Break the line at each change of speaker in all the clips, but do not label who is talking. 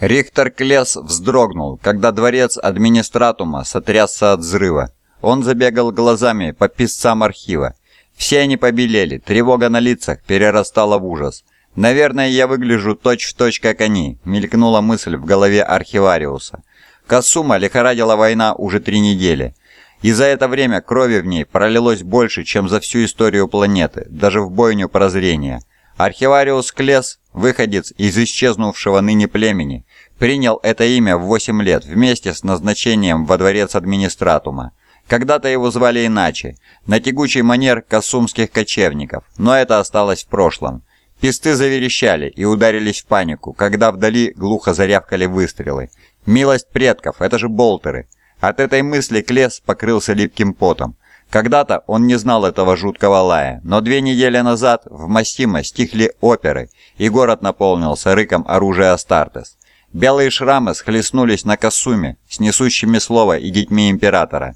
Рихтер Клес вздрогнул, когда дворец администратума сотрясся от взрыва. Он забегал глазами по писцам архива. Все они побелели, тревога на лицах перерастала в ужас. «Наверное, я выгляжу точь-в-точь, точь, как они», — мелькнула мысль в голове архивариуса. Касума лихорадила война уже три недели. И за это время крови в ней пролилось больше, чем за всю историю планеты, даже в бойню прозрения. Архивариус Клес, выходец из исчезнувшего ныне племени, принял это имя в 8 лет вместе с назначением во дворец администратума. Когда-то его звали иначе, на тягучий манер косумских кочевников, но это осталось в прошлом. Песты заверещали и ударились в панику, когда вдали глухо зарявкали выстрелы. Милость предков, это же болтеры. От этой мысли Клес покрылся липким потом. Когда-то он не знал этого жуткого лая, но две недели назад в Массимо стихли оперы, и город наполнился рыком оружия Астартес. Белые шрамы схлестнулись на Касуме с несущими слово и детьми Императора.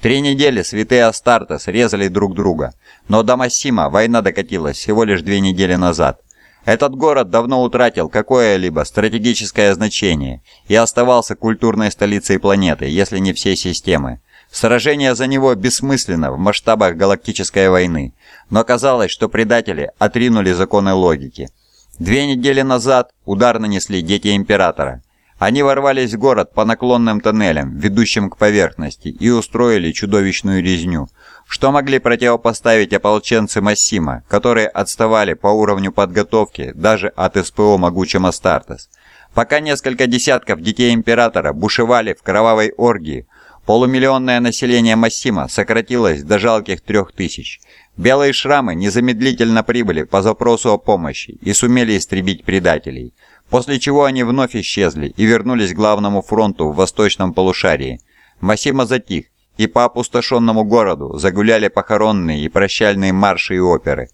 Три недели святые Астартес резали друг друга, но до Массима война докатилась всего лишь две недели назад. Этот город давно утратил какое-либо стратегическое значение и оставался культурной столицей планеты, если не всей системы. Сражение за него бессмысленно в масштабах галактической войны, но казалось, что предатели отринули законы логики. Две недели назад удар нанесли дети Императора. Они ворвались в город по наклонным тоннелям, ведущим к поверхности, и устроили чудовищную резню – что могли противопоставить ополченцы Массима, которые отставали по уровню подготовки даже от СПО могучим Астартес. Пока несколько десятков детей Императора бушевали в кровавой оргии, полумиллионное население Массима сократилось до жалких трех тысяч. Белые шрамы незамедлительно прибыли по запросу о помощи и сумели истребить предателей, после чего они вновь исчезли и вернулись к главному фронту в восточном полушарии. Массима затих, и по опустошенному городу загуляли похоронные и прощальные марши и оперы.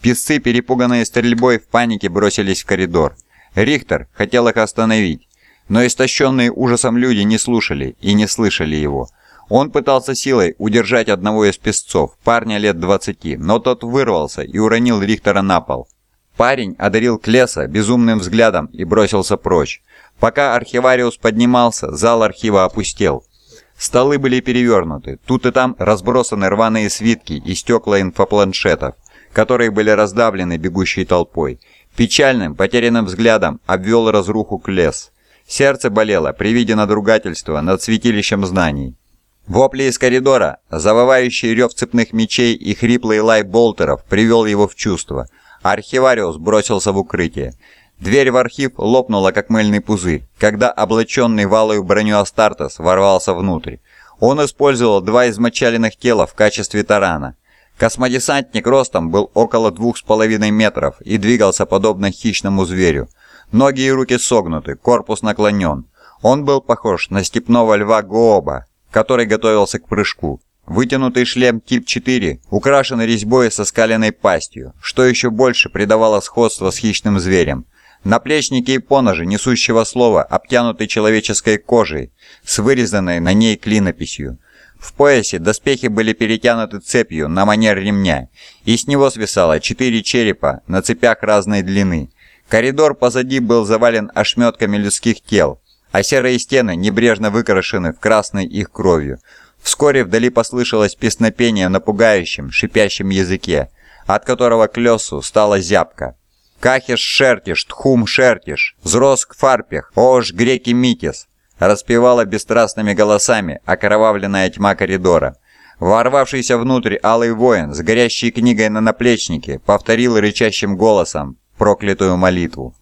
Песцы, перепуганные стрельбой, в панике бросились в коридор. Рихтер хотел их остановить, но истощенные ужасом люди не слушали и не слышали его. Он пытался силой удержать одного из песцов, парня лет 20, но тот вырвался и уронил Рихтера на пол. Парень одарил Клеса безумным взглядом и бросился прочь. Пока архивариус поднимался, зал архива опустел. Столы были перевернуты, тут и там разбросаны рваные свитки и стекла инфопланшетов, которые были раздавлены бегущей толпой. Печальным, потерянным взглядом обвел разруху Клес. Сердце болело при виде надругательства над святилищем знаний. Вопли из коридора, завывающий рев цепных мечей и хриплый лай болтеров привел его в чувство. Архивариус бросился в укрытие. Дверь в архив лопнула, как мыльный пузырь, когда облаченный валою броню Астартес ворвался внутрь. Он использовал два измочаленных тела в качестве тарана. Космодесантник ростом был около двух с половиной метров и двигался подобно хищному зверю. Ноги и руки согнуты, корпус наклонен. Он был похож на степного льва Гооба, который готовился к прыжку. Вытянутый шлем тип 4 украшен резьбой со скаленной пастью, что еще больше придавало сходство с хищным зверем. Наплечники и поножи несущего слова обтянуты человеческой кожей с вырезанной на ней клинописью. В поясе доспехи были перетянуты цепью на манер ремня, и с него свисало четыре черепа на цепях разной длины. Коридор позади был завален ошметками людских тел, а серые стены небрежно выкрашены в красной их кровью. Вскоре вдали послышалось песнопение на пугающем, шипящем языке, от которого к лесу стала зябка. Кахиш шертиш, тхум шертиш, взроск фарпех, ож греки митис, распевала бесстрастными голосами окровавленная тьма коридора. Ворвавшийся внутрь алый воин с горящей книгой на наплечнике повторил рычащим голосом проклятую молитву.